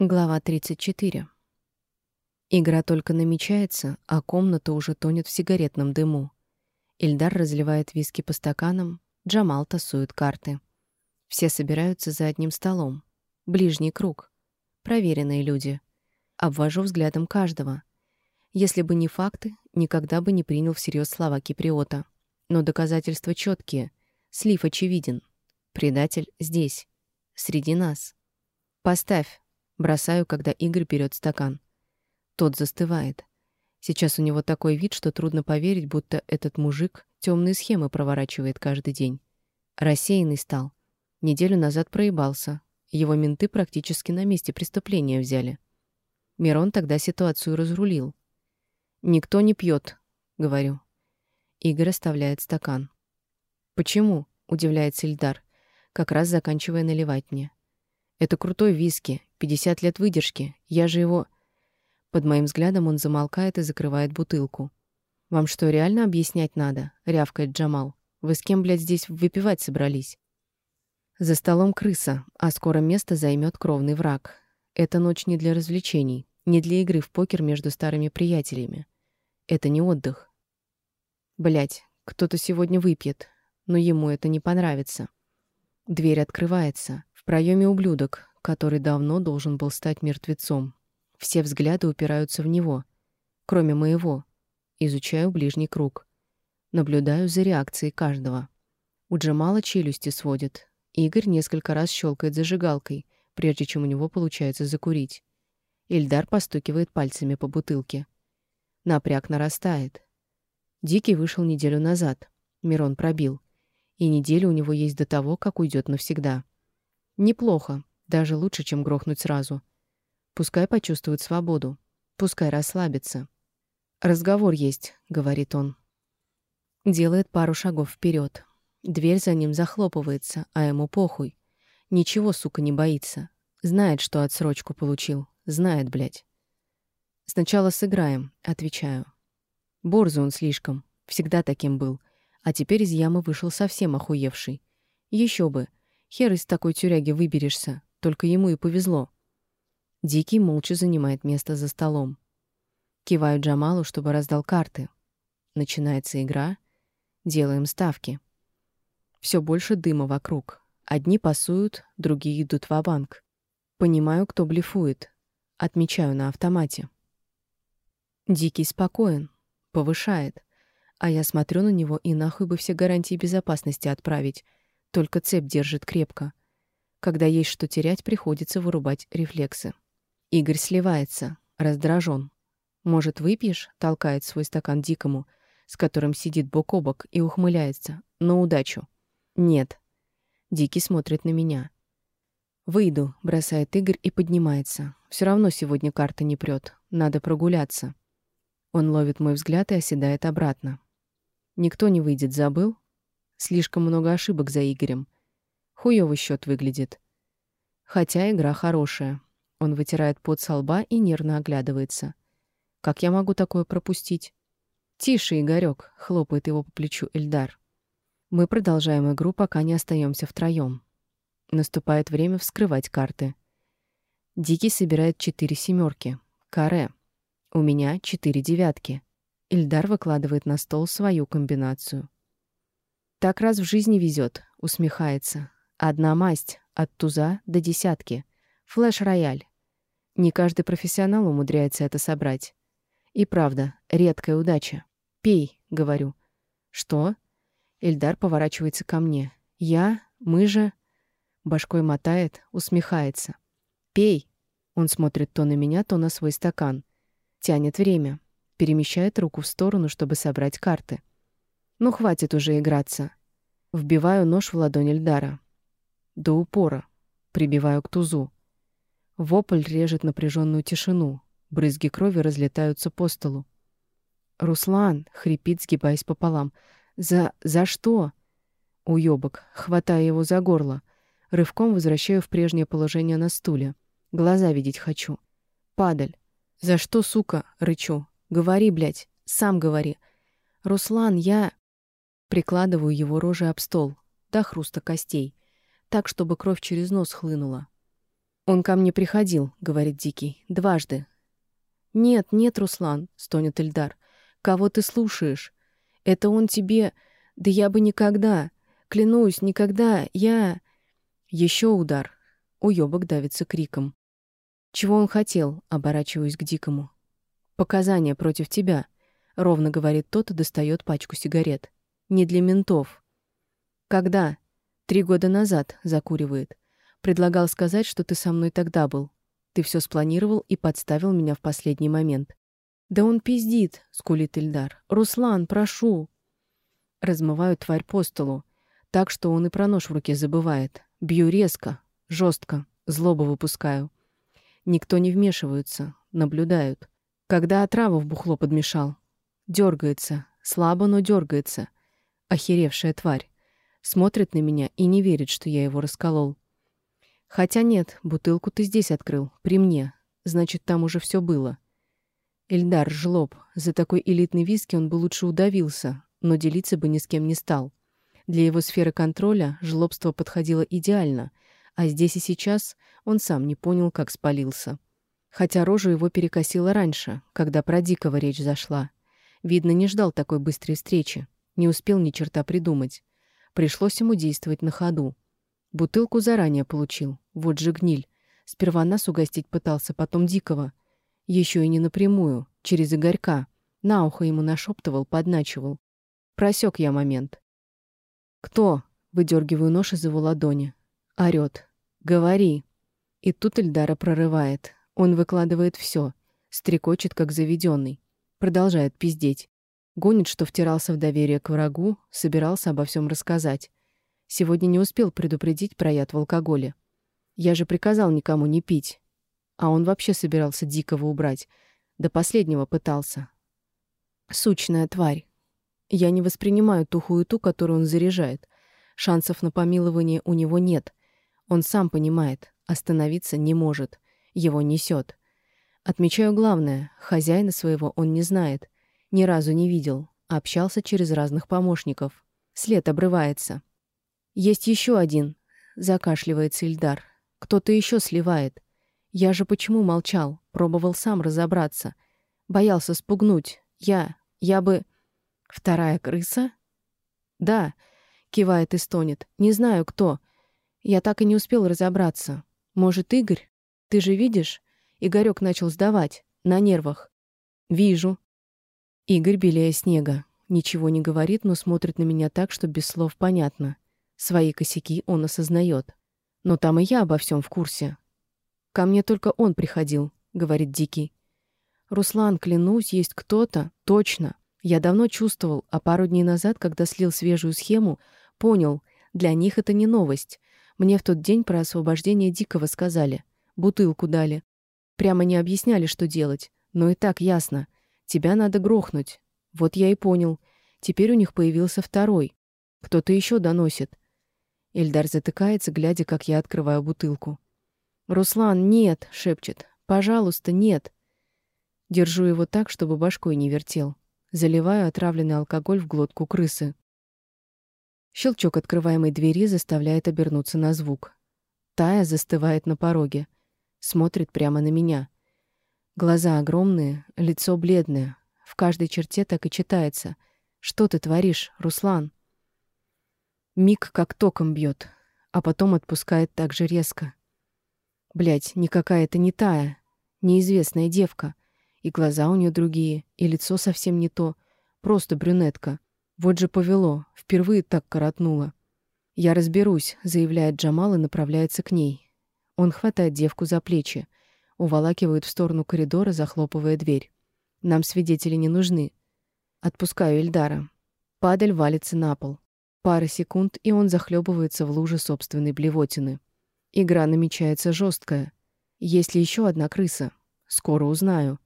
Глава 34. Игра только намечается, а комната уже тонет в сигаретном дыму. Ильдар разливает виски по стаканам, Джамал тасует карты. Все собираются за одним столом. Ближний круг. Проверенные люди. Обвожу взглядом каждого. Если бы не факты, никогда бы не принял всерьез слова киприота. Но доказательства четкие. Слив очевиден. Предатель здесь. Среди нас. «Поставь», Бросаю, когда Игорь берет стакан. Тот застывает. Сейчас у него такой вид, что трудно поверить, будто этот мужик темные схемы проворачивает каждый день. Рассеянный стал. Неделю назад проебался. Его менты практически на месте преступления взяли. Мирон тогда ситуацию разрулил. «Никто не пьет», — говорю. Игорь оставляет стакан. «Почему?» — удивляется Ильдар, как раз заканчивая наливать мне. «Это крутой виски, 50 лет выдержки. Я же его...» Под моим взглядом он замолкает и закрывает бутылку. «Вам что, реально объяснять надо?» — рявкает Джамал. «Вы с кем, блядь, здесь выпивать собрались?» За столом крыса, а скоро место займет кровный враг. Это ночь не для развлечений, не для игры в покер между старыми приятелями. Это не отдых. Блять, кто-то сегодня выпьет, но ему это не понравится. Дверь открывается. В проеме ублюдок, который давно должен был стать мертвецом. Все взгляды упираются в него, кроме моего. Изучаю ближний круг. Наблюдаю за реакцией каждого. У Джамала челюсти сводит. Игорь несколько раз щелкает зажигалкой, прежде чем у него получается закурить. Ильдар постукивает пальцами по бутылке. Напряг нарастает. Дикий вышел неделю назад. Мирон пробил. И неделя у него есть до того, как уйдет навсегда. Неплохо. Даже лучше, чем грохнуть сразу. Пускай почувствует свободу. Пускай расслабится. «Разговор есть», — говорит он. Делает пару шагов вперед. Дверь за ним захлопывается, а ему похуй. Ничего, сука, не боится. Знает, что отсрочку получил. Знает, блядь. «Сначала сыграем», — отвечаю. Борзу он слишком. Всегда таким был. А теперь из ямы вышел совсем охуевший. Еще бы. Хер из такой тюряги выберешься. Только ему и повезло. Дикий молча занимает место за столом. Киваю Джамалу, чтобы раздал карты. Начинается игра. Делаем ставки. Все больше дыма вокруг. Одни пасуют, другие идут в банк Понимаю, кто блефует. Отмечаю на автомате. Дикий спокоен, повышает. А я смотрю на него и нахуй бы все гарантии безопасности отправить. Только цепь держит крепко. Когда есть что терять, приходится вырубать рефлексы. Игорь сливается, раздражен. «Может, выпьешь?» — толкает свой стакан дикому, с которым сидит бок о бок и ухмыляется. «На удачу». «Нет». Дикий смотрит на меня. «Выйду», — бросает Игорь и поднимается. Все равно сегодня карта не прет. Надо прогуляться». Он ловит мой взгляд и оседает обратно. «Никто не выйдет, забыл?» Слишком много ошибок за Игорем. Хуёвый счет выглядит. Хотя игра хорошая. Он вытирает пот со лба и нервно оглядывается. Как я могу такое пропустить? Тише, Игорёк, хлопает его по плечу Эльдар. Мы продолжаем игру, пока не остаемся втроем. Наступает время вскрывать карты. Дикий собирает четыре семерки. Каре. У меня четыре девятки. Ильдар выкладывает на стол свою комбинацию. Так раз в жизни везет, усмехается. Одна масть, от туза до десятки. Флэш-рояль. Не каждый профессионал умудряется это собрать. И правда, редкая удача. «Пей», — говорю. «Что?» Эльдар поворачивается ко мне. «Я? Мы же...» Башкой мотает, усмехается. «Пей!» Он смотрит то на меня, то на свой стакан. Тянет время. Перемещает руку в сторону, чтобы собрать карты. «Ну, хватит уже играться». Вбиваю нож в ладонь Эльдара. До упора. Прибиваю к тузу. Вопль режет напряженную тишину. Брызги крови разлетаются по столу. «Руслан!» — хрипит, сгибаясь пополам. «За... за что?» Уёбок, хватая его за горло. Рывком возвращаю в прежнее положение на стуле. Глаза видеть хочу. «Падаль!» «За что, сука?» — рычу. «Говори, блядь! Сам говори!» «Руслан, я...» Прикладываю его рожей об стол, до хруста костей так, чтобы кровь через нос хлынула. «Он ко мне приходил», — говорит Дикий, — «дважды». «Нет, нет, Руслан», — стонет Эльдар. «Кого ты слушаешь? Это он тебе... Да я бы никогда... Клянусь, никогда... Я...» Еще удар. Уёбок давится криком. «Чего он хотел?» — оборачиваюсь к Дикому. «Показания против тебя», — ровно говорит тот и достает пачку сигарет. «Не для ментов». «Когда?» «Три года назад», — закуривает. «Предлагал сказать, что ты со мной тогда был. Ты все спланировал и подставил меня в последний момент». «Да он пиздит», — скулит Ильдар. «Руслан, прошу». Размываю тварь по столу, так что он и про нож в руке забывает. Бью резко, жестко, злобу выпускаю. Никто не вмешивается, наблюдают. Когда отраву в бухло подмешал. Дергается, слабо, но дергается. Охеревшая тварь. Смотрит на меня и не верит, что я его расколол. Хотя нет, бутылку ты здесь открыл, при мне. Значит, там уже все было. Эльдар, жлоб, за такой элитный виски он бы лучше удавился, но делиться бы ни с кем не стал. Для его сферы контроля жлобство подходило идеально, а здесь и сейчас он сам не понял, как спалился. Хотя рожу его перекосило раньше, когда про Дикого речь зашла. Видно, не ждал такой быстрой встречи, не успел ни черта придумать. Пришлось ему действовать на ходу. Бутылку заранее получил. Вот же гниль. Сперва нас угостить пытался, потом Дикого. Еще и не напрямую, через Игорька. На ухо ему нашептывал, подначивал. Просек я момент. «Кто?» — выдергиваю нож из его ладони. Орёт. «Говори». И тут Эльдара прорывает. Он выкладывает все, стрекочет, как заведенный. Продолжает пиздеть. Гонит, что втирался в доверие к врагу, собирался обо всем рассказать. Сегодня не успел предупредить про яд в алкоголе. Я же приказал никому не пить. А он вообще собирался дикого убрать. До последнего пытался. Сучная тварь. Я не воспринимаю ту хуету, которую он заряжает. Шансов на помилование у него нет. Он сам понимает, остановиться не может. Его несет. Отмечаю главное, хозяина своего он не знает. Ни разу не видел. Общался через разных помощников. След обрывается. Есть еще один. Закашливается Ильдар. Кто-то еще сливает. Я же почему молчал? Пробовал сам разобраться. Боялся спугнуть. Я... Я бы... Вторая крыса? Да, кивает и стонет. Не знаю, кто. Я так и не успел разобраться. Может, Игорь? Ты же видишь? Игорек начал сдавать. На нервах. Вижу. Игорь белее снега. Ничего не говорит, но смотрит на меня так, что без слов понятно. Свои косяки он осознает. Но там и я обо всем в курсе. Ко мне только он приходил, говорит Дикий. Руслан, клянусь, есть кто-то, точно. Я давно чувствовал, а пару дней назад, когда слил свежую схему, понял, для них это не новость. Мне в тот день про освобождение Дикого сказали. Бутылку дали. Прямо не объясняли, что делать. Но и так ясно. Тебя надо грохнуть. Вот я и понял. Теперь у них появился второй. Кто-то еще доносит. Эльдар затыкается, глядя, как я открываю бутылку. «Руслан, нет!» — шепчет. «Пожалуйста, нет!» Держу его так, чтобы башкой не вертел. Заливаю отравленный алкоголь в глотку крысы. Щелчок открываемой двери заставляет обернуться на звук. Тая застывает на пороге. Смотрит прямо на меня. Глаза огромные, лицо бледное. В каждой черте так и читается. «Что ты творишь, Руслан?» Миг как током бьет, а потом отпускает так же резко. Блять, никакая это не тая, неизвестная девка. И глаза у нее другие, и лицо совсем не то. Просто брюнетка. Вот же повело, впервые так коротнуло. «Я разберусь», — заявляет Джамал и направляется к ней. Он хватает девку за плечи уволакивают в сторону коридора, захлопывая дверь. Нам свидетели не нужны. Отпускаю Эльдара. Падаль валится на пол. Пара секунд, и он захлебывается в луже собственной блевотины. Игра намечается жесткая. Есть ли еще одна крыса? Скоро узнаю.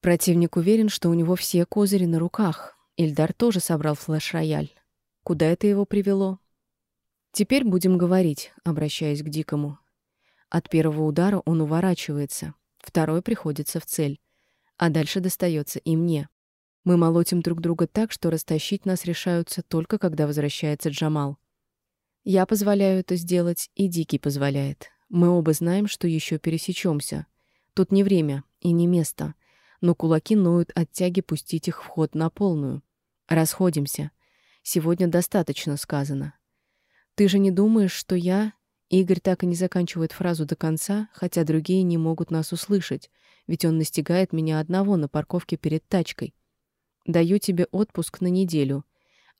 Противник уверен, что у него все козыри на руках. Эльдар тоже собрал флеш-рояль. Куда это его привело? Теперь будем говорить, обращаясь к Дикому. От первого удара он уворачивается, второй приходится в цель, а дальше достается и мне. Мы молотим друг друга так, что растащить нас решаются только когда возвращается Джамал. Я позволяю это сделать, и Дикий позволяет. Мы оба знаем, что еще пересечемся. Тут не время и не место, но кулаки ноют от тяги пустить их в ход на полную. Расходимся. Сегодня достаточно сказано. Ты же не думаешь, что я... Игорь так и не заканчивает фразу до конца, хотя другие не могут нас услышать, ведь он настигает меня одного на парковке перед тачкой. Даю тебе отпуск на неделю.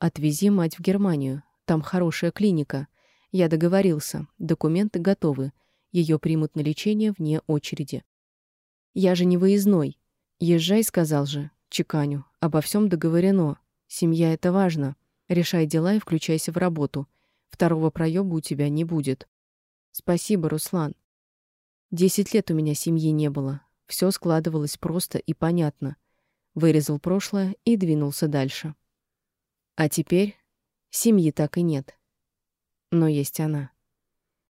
Отвези мать в Германию. Там хорошая клиника. Я договорился. Документы готовы. Ее примут на лечение вне очереди. Я же не выездной. Езжай, сказал же. Чеканю. Обо всем договорено. Семья — это важно. Решай дела и включайся в работу. Второго проеба у тебя не будет. Спасибо, Руслан. Десять лет у меня семьи не было. Все складывалось просто и понятно. Вырезал прошлое и двинулся дальше. А теперь семьи так и нет. Но есть она.